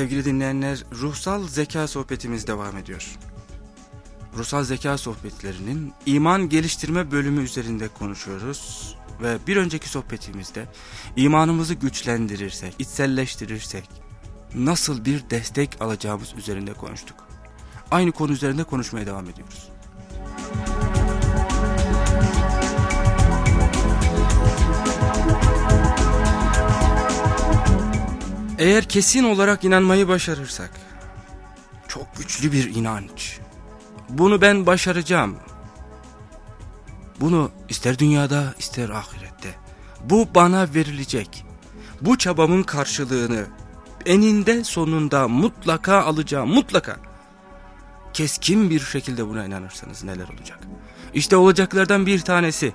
Sevgili dinleyenler, ruhsal zeka sohbetimiz devam ediyor. Ruhsal zeka sohbetlerinin iman geliştirme bölümü üzerinde konuşuyoruz. Ve bir önceki sohbetimizde imanımızı güçlendirirsek, içselleştirirsek nasıl bir destek alacağımız üzerinde konuştuk. Aynı konu üzerinde konuşmaya devam ediyoruz. Eğer kesin olarak inanmayı başarırsak, çok güçlü bir inanç. Bunu ben başaracağım. Bunu ister dünyada ister ahirette. Bu bana verilecek. Bu çabamın karşılığını eninde sonunda mutlaka alacağım mutlaka. Keskin bir şekilde buna inanırsanız neler olacak? İşte olacaklardan bir tanesi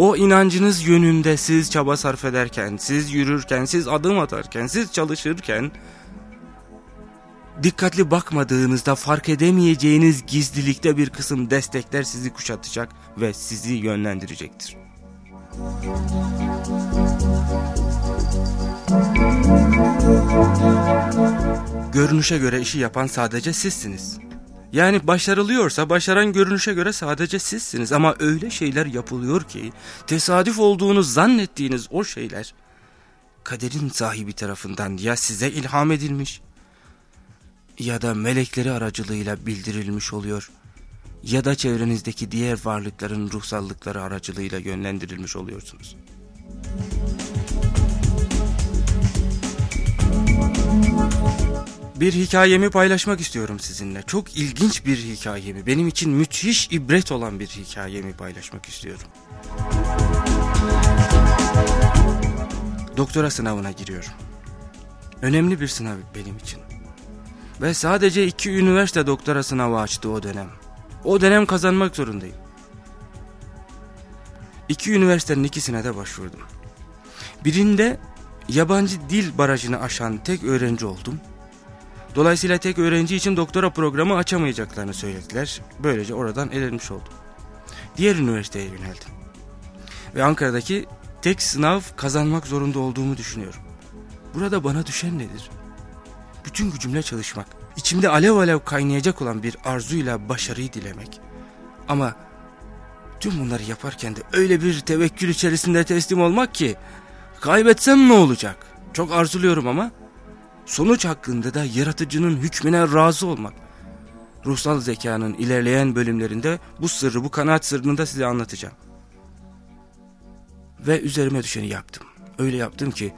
o inancınız yönünde siz çaba sarf ederken, siz yürürken, siz adım atarken, siz çalışırken dikkatli bakmadığınızda fark edemeyeceğiniz gizlilikte bir kısım destekler sizi kuşatacak ve sizi yönlendirecektir. Görünüşe göre işi yapan sadece sizsiniz. Yani başarılıyorsa başaran görünüşe göre sadece sizsiniz ama öyle şeyler yapılıyor ki tesadüf olduğunu zannettiğiniz o şeyler kaderin sahibi tarafından ya size ilham edilmiş ya da melekleri aracılığıyla bildirilmiş oluyor ya da çevrenizdeki diğer varlıkların ruhsallıkları aracılığıyla yönlendirilmiş oluyorsunuz. Bir hikayemi paylaşmak istiyorum sizinle. Çok ilginç bir hikayemi, benim için müthiş ibret olan bir hikayemi paylaşmak istiyorum. Doktora sınavına giriyorum. Önemli bir sınav benim için. Ve sadece iki üniversite doktora sınavı açtı o dönem. O dönem kazanmak zorundayım. İki üniversitenin ikisine de başvurdum. Birinde yabancı dil barajını aşan tek öğrenci oldum. Dolayısıyla tek öğrenci için doktora programı açamayacaklarını söylediler. Böylece oradan elenmiş oldum. Diğer üniversiteye yöneldim. Ve Ankara'daki tek sınav kazanmak zorunda olduğumu düşünüyorum. Burada bana düşen nedir? Bütün gücümle çalışmak. İçimde alev alev kaynayacak olan bir arzuyla başarıyı dilemek. Ama tüm bunları yaparken de öyle bir tevekkül içerisinde teslim olmak ki kaybetsem ne olacak? Çok arzuluyorum ama sonuç hakkında da yaratıcının hükmüne razı olmak. Ruhsal zekanın ilerleyen bölümlerinde bu sırrı, bu kanaat sırrını da size anlatacağım. Ve üzerime düşeni yaptım. Öyle yaptım ki,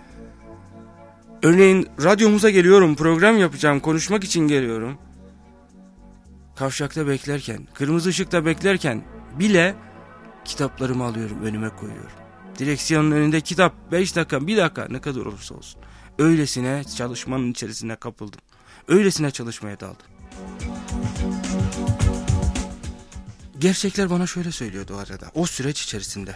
örneğin radyomuza geliyorum, program yapacağım, konuşmak için geliyorum. Kavşakta beklerken, kırmızı ışıkta beklerken bile kitaplarımı alıyorum, önüme koyuyorum. Direksiyonun önünde kitap, beş dakika, bir dakika ne kadar olursa olsun. Öylesine çalışmanın içerisine kapıldım. Öylesine çalışmaya daldım. Gerçekler bana şöyle söylüyordu arada. O süreç içerisinde.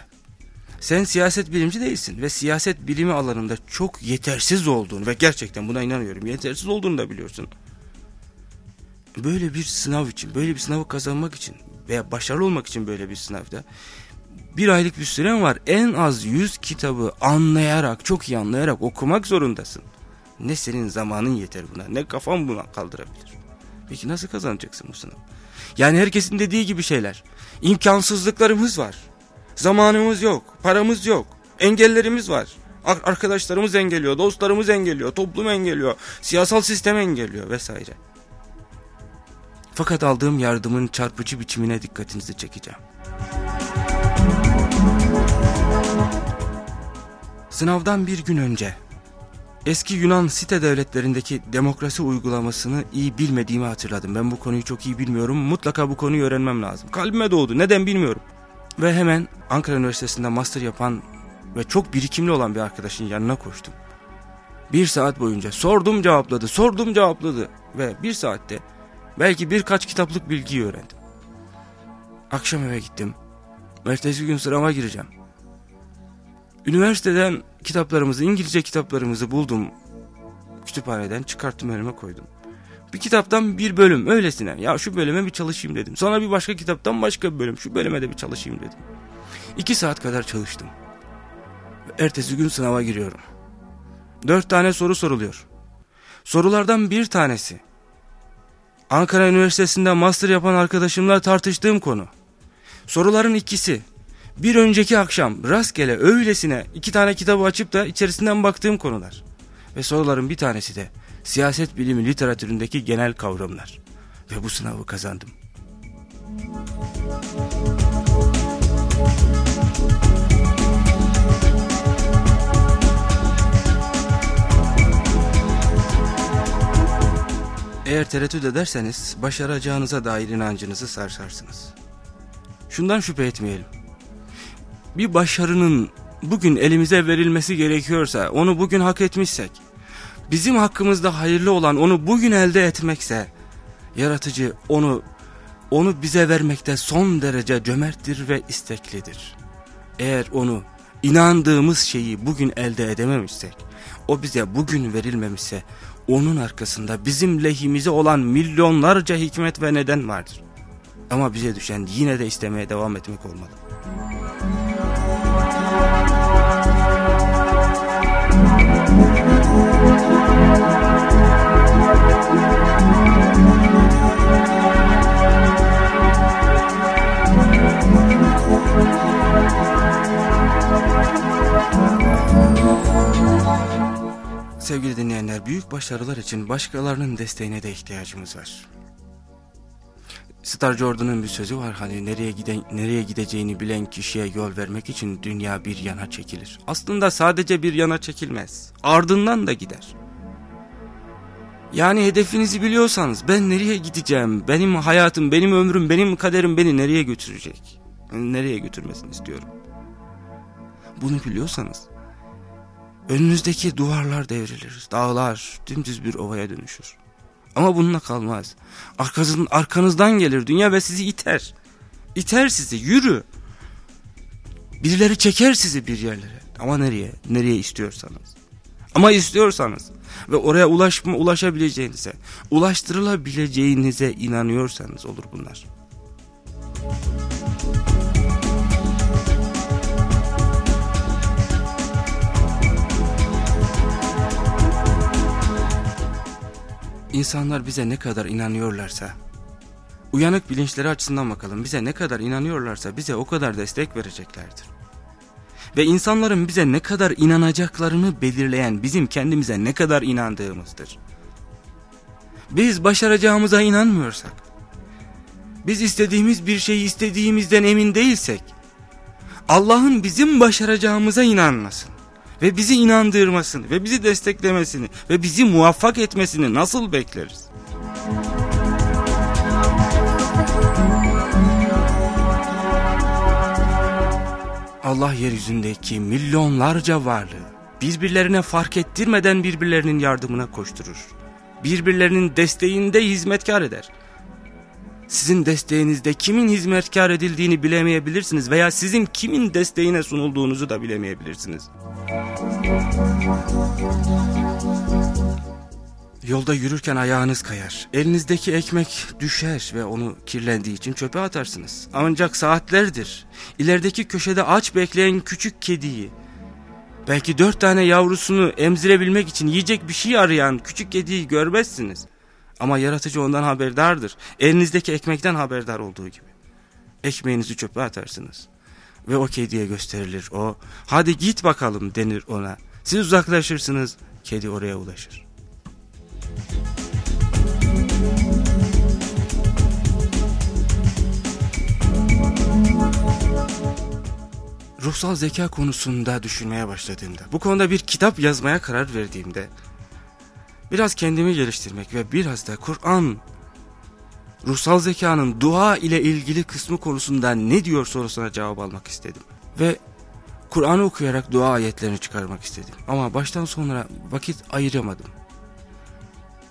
Sen siyaset bilimci değilsin ve siyaset bilimi alanında çok yetersiz olduğunu ve gerçekten buna inanıyorum. Yetersiz olduğunu da biliyorsun. Böyle bir sınav için, böyle bir sınavı kazanmak için veya başarılı olmak için böyle bir sınavda bir aylık bir süren var. En az 100 kitabı anlayarak, çok iyi anlayarak okumak zorundasın. Ne senin zamanın yeter buna, ne kafan buna kaldırabilir. Peki nasıl kazanacaksın bu sınavı? Yani herkesin dediği gibi şeyler. İmkansızlıklarımız var. Zamanımız yok, paramız yok, engellerimiz var. Arkadaşlarımız engelliyor, dostlarımız engelliyor, toplum engelliyor, siyasal sistem engelliyor vesaire. Fakat aldığım yardımın çarpıcı biçimine dikkatinizi çekeceğim. Sınavdan bir gün önce eski Yunan site devletlerindeki demokrasi uygulamasını iyi bilmediğimi hatırladım. Ben bu konuyu çok iyi bilmiyorum. Mutlaka bu konuyu öğrenmem lazım. Kalbime doğdu. Neden bilmiyorum. Ve hemen Ankara Üniversitesi'nde master yapan ve çok birikimli olan bir arkadaşın yanına koştum. Bir saat boyunca sordum cevapladı, sordum cevapladı ve bir saatte belki birkaç kitaplık bilgiyi öğrendim. Akşam eve gittim. Ertesi gün sınava gireceğim. Üniversiteden kitaplarımızı, İngilizce kitaplarımızı buldum. Kütüphaneden çıkarttım önüme koydum. Bir kitaptan bir bölüm öylesine. Ya şu bölüme bir çalışayım dedim. Sonra bir başka kitaptan başka bir bölüm. Şu bölüme de bir çalışayım dedim. İki saat kadar çalıştım. Ertesi gün sınava giriyorum. Dört tane soru soruluyor. Sorulardan bir tanesi. Ankara Üniversitesi'nde master yapan arkadaşımla tartıştığım konu. Soruların ikisi. Bir önceki akşam rastgele öylesine iki tane kitabı açıp da içerisinden baktığım konular. Ve soruların bir tanesi de siyaset bilimi literatüründeki genel kavramlar. Ve bu sınavı kazandım. Eğer tereddüt ederseniz başaracağınıza dair inancınızı sarsarsınız. Şundan şüphe etmeyelim. Bir başarının bugün elimize verilmesi gerekiyorsa, onu bugün hak etmişsek, bizim hakkımızda hayırlı olan onu bugün elde etmekse, yaratıcı onu onu bize vermekte son derece cömerttir ve isteklidir. Eğer onu inandığımız şeyi bugün elde edememişsek, o bize bugün verilmemişse, onun arkasında bizim lehimize olan milyonlarca hikmet ve neden vardır. Ama bize düşen yine de istemeye devam etmek olmalı. Sevgili dinleyenler, büyük başarılar için başkalarının desteğine de ihtiyacımız var. Star Jordan'ın bir sözü var hani nereye giden nereye gideceğini bilen kişiye yol vermek için dünya bir yana çekilir. Aslında sadece bir yana çekilmez. Ardından da gider. Yani hedefinizi biliyorsanız ben nereye gideceğim, benim hayatım, benim ömrüm, benim kaderim beni nereye götürecek? Nereye götürmesini istiyorum. Bunu biliyorsanız önünüzdeki duvarlar devrilir, dağlar dümdüz bir ovaya dönüşür. Ama bununla kalmaz. Arkasın, arkanızdan gelir dünya ve sizi iter. İter sizi yürü. Birileri çeker sizi bir yerlere. Ama nereye? Nereye istiyorsanız. Ama istiyorsanız ve oraya ulaşma, ulaşabileceğinize, ulaştırılabileceğinize inanıyorsanız olur bunlar. İnsanlar bize ne kadar inanıyorlarsa, uyanık bilinçleri açısından bakalım bize ne kadar inanıyorlarsa bize o kadar destek vereceklerdir. Ve insanların bize ne kadar inanacaklarını belirleyen bizim kendimize ne kadar inandığımızdır. Biz başaracağımıza inanmıyorsak, biz istediğimiz bir şeyi istediğimizden emin değilsek, Allah'ın bizim başaracağımıza inanmasın ve bizi inandırmasını ve bizi desteklemesini ve bizi muvaffak etmesini nasıl bekleriz? Allah yeryüzündeki milyonlarca varlığı birbirlerine fark ettirmeden birbirlerinin yardımına koşturur. Birbirlerinin desteğinde hizmetkar eder. Sizin desteğinizde kimin hizmetkar edildiğini bilemeyebilirsiniz veya sizin kimin desteğine sunulduğunuzu da bilemeyebilirsiniz. Yolda yürürken ayağınız kayar. Elinizdeki ekmek düşer ve onu kirlendiği için çöpe atarsınız. Ancak saatlerdir ilerideki köşede aç bekleyen küçük kediyi, belki dört tane yavrusunu emzirebilmek için yiyecek bir şey arayan küçük kediyi görmezsiniz. Ama yaratıcı ondan haberdardır. Elinizdeki ekmekten haberdar olduğu gibi. Ekmeğinizi çöpe atarsınız. Ve o kediye gösterilir o. Hadi git bakalım denir ona. Siz uzaklaşırsınız. Kedi oraya ulaşır. Ruhsal zeka konusunda düşünmeye başladığımda, bu konuda bir kitap yazmaya karar verdiğimde, biraz kendimi geliştirmek ve biraz da Kur'an, ruhsal zekanın dua ile ilgili kısmı konusunda ne diyor sorusuna cevap almak istedim. Ve Kur'an'ı okuyarak dua ayetlerini çıkarmak istedim. Ama baştan sonra vakit ayıramadım.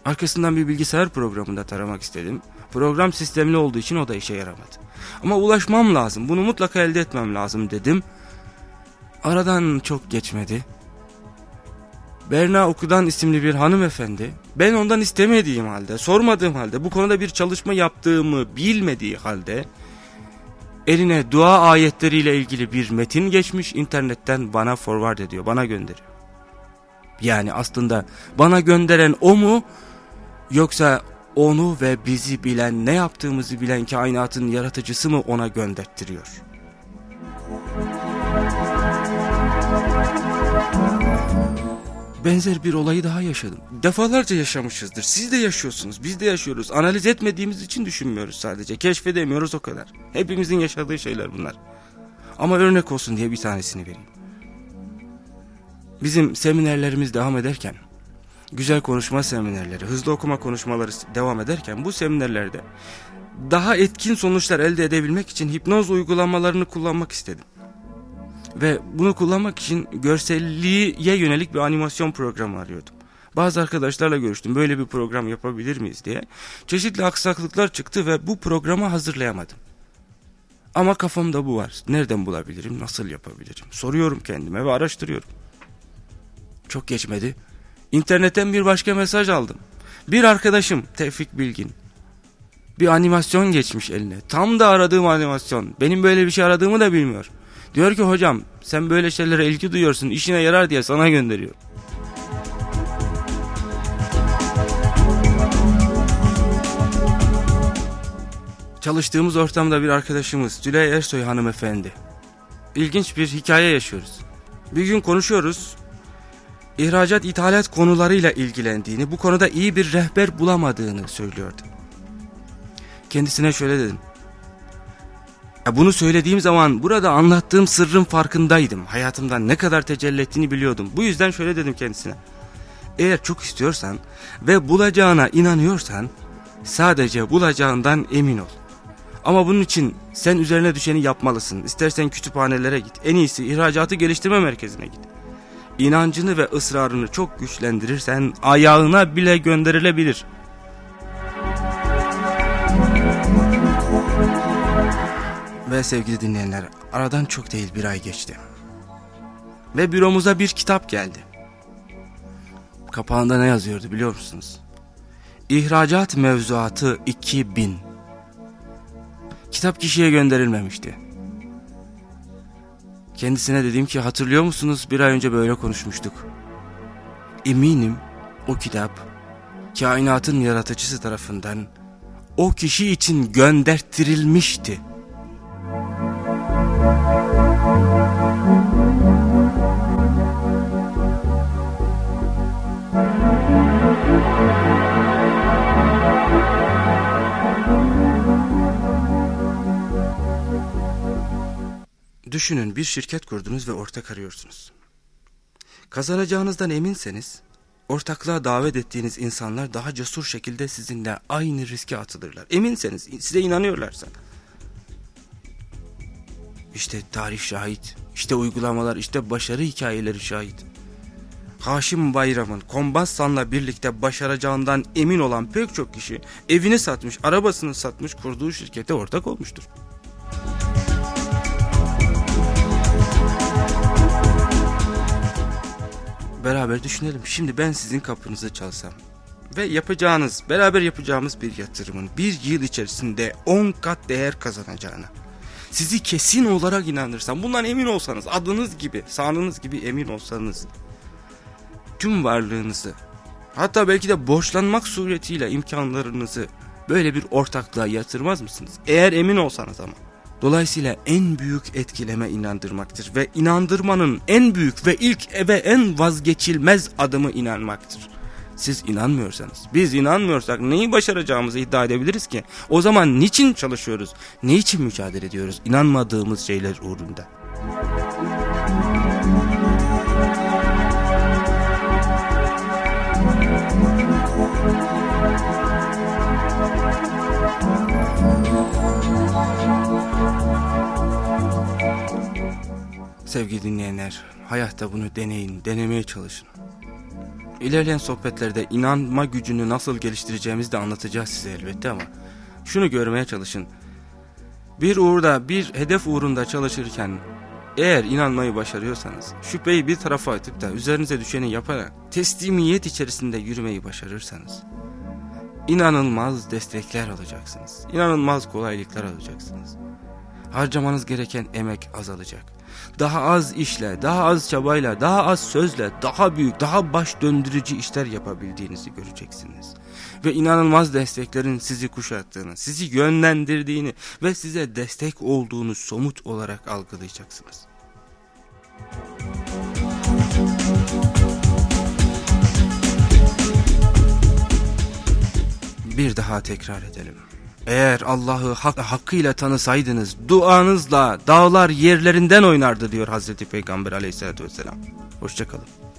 Arkasından bir bilgisayar programında taramak istedim. Program sistemli olduğu için o da işe yaramadı. Ama ulaşmam lazım, bunu mutlaka elde etmem lazım dedim. Aradan çok geçmedi. Berna Okudan isimli bir hanımefendi, ben ondan istemediğim halde, sormadığım halde, bu konuda bir çalışma yaptığımı bilmediği halde, eline dua ayetleriyle ilgili bir metin geçmiş, internetten bana forward ediyor, bana gönderiyor. Yani aslında bana gönderen o mu yoksa onu ve bizi bilen ne yaptığımızı bilen kainatın yaratıcısı mı ona gönderttiriyor? Benzer bir olayı daha yaşadım. Defalarca yaşamışızdır. Siz de yaşıyorsunuz. Biz de yaşıyoruz. Analiz etmediğimiz için düşünmüyoruz sadece. Keşfedemiyoruz o kadar. Hepimizin yaşadığı şeyler bunlar. Ama örnek olsun diye bir tanesini vereyim. Bizim seminerlerimiz devam ederken, güzel konuşma seminerleri, hızlı okuma konuşmaları devam ederken bu seminerlerde daha etkin sonuçlar elde edebilmek için hipnoz uygulamalarını kullanmak istedim. Ve bunu kullanmak için görselliğe yönelik bir animasyon programı arıyordum. Bazı arkadaşlarla görüştüm böyle bir program yapabilir miyiz diye. Çeşitli aksaklıklar çıktı ve bu programı hazırlayamadım. Ama kafamda bu var. Nereden bulabilirim, nasıl yapabilirim? Soruyorum kendime ve araştırıyorum. Çok geçmedi. İnternetten bir başka mesaj aldım. Bir arkadaşım Tevfik Bilgin. Bir animasyon geçmiş eline. Tam da aradığım animasyon. Benim böyle bir şey aradığımı da bilmiyor. Diyor ki hocam sen böyle şeylere ilgi duyuyorsun işine yarar diye sana gönderiyor. Çalıştığımız ortamda bir arkadaşımız Tülay Ersoy hanımefendi. İlginç bir hikaye yaşıyoruz. Bir gün konuşuyoruz. İhracat ithalat konularıyla ilgilendiğini, bu konuda iyi bir rehber bulamadığını söylüyordu. Kendisine şöyle dedim. Bunu söylediğim zaman burada anlattığım sırrın farkındaydım. Hayatımdan ne kadar tecelli ettiğini biliyordum. Bu yüzden şöyle dedim kendisine. Eğer çok istiyorsan ve bulacağına inanıyorsan sadece bulacağından emin ol. Ama bunun için sen üzerine düşeni yapmalısın. İstersen kütüphanelere git. En iyisi ihracatı geliştirme merkezine git. İnancını ve ısrarını çok güçlendirirsen ayağına bile gönderilebilir. Ve sevgili dinleyenler aradan çok değil bir ay geçti. Ve büromuza bir kitap geldi. Kapağında ne yazıyordu biliyor musunuz? İhracat mevzuatı 2000. Kitap kişiye gönderilmemişti. Kendisine dedim ki hatırlıyor musunuz bir ay önce böyle konuşmuştuk. Eminim o kitap kainatın yaratıcısı tarafından o kişi için gönderttirilmişti. Düşünün bir şirket kurdunuz ve ortak arıyorsunuz. Kazanacağınızdan eminseniz ortaklığa davet ettiğiniz insanlar daha cesur şekilde sizinle aynı riske atılırlar. Eminseniz size inanıyorlarsa. İşte tarih şahit, işte uygulamalar, işte başarı hikayeleri şahit. Haşim Bayram'ın Kombassan'la birlikte başaracağından emin olan pek çok kişi evini satmış, arabasını satmış, kurduğu şirkete ortak olmuştur. Beraber düşünelim. Şimdi ben sizin kapınızı çalsam ve yapacağınız, beraber yapacağımız bir yatırımın bir yıl içerisinde 10 kat değer kazanacağını sizi kesin olarak inandırsam, bundan emin olsanız, adınız gibi, sanınız gibi emin olsanız, tüm varlığınızı, hatta belki de borçlanmak suretiyle imkanlarınızı böyle bir ortaklığa yatırmaz mısınız? Eğer emin olsanız ama. Dolayısıyla en büyük etkileme inandırmaktır ve inandırmanın en büyük ve ilk ve en vazgeçilmez adımı inanmaktır. Siz inanmıyorsanız, biz inanmıyorsak neyi başaracağımızı iddia edebiliriz ki? O zaman niçin çalışıyoruz? Ne için mücadele ediyoruz? İnanmadığımız şeyler uğrunda. Sevgili dinleyenler, hayatta bunu deneyin, denemeye çalışın. İlerleyen sohbetlerde inanma gücünü nasıl geliştireceğimizi de anlatacağız size elbette ama şunu görmeye çalışın. Bir uğurda, bir hedef uğrunda çalışırken eğer inanmayı başarıyorsanız, şüpheyi bir tarafa atıp da üzerinize düşeni yaparak teslimiyet içerisinde yürümeyi başarırsanız, inanılmaz destekler alacaksınız. İnanılmaz kolaylıklar alacaksınız. Harcamanız gereken emek azalacak daha az işle, daha az çabayla, daha az sözle, daha büyük, daha baş döndürücü işler yapabildiğinizi göreceksiniz. Ve inanılmaz desteklerin sizi kuşattığını, sizi yönlendirdiğini ve size destek olduğunu somut olarak algılayacaksınız. Bir daha tekrar edelim. Eğer Allah'ı hak, hakkıyla tanısaydınız duanızla dağlar yerlerinden oynardı diyor Hazreti Peygamber aleyhissalatü vesselam. Hoşçakalın.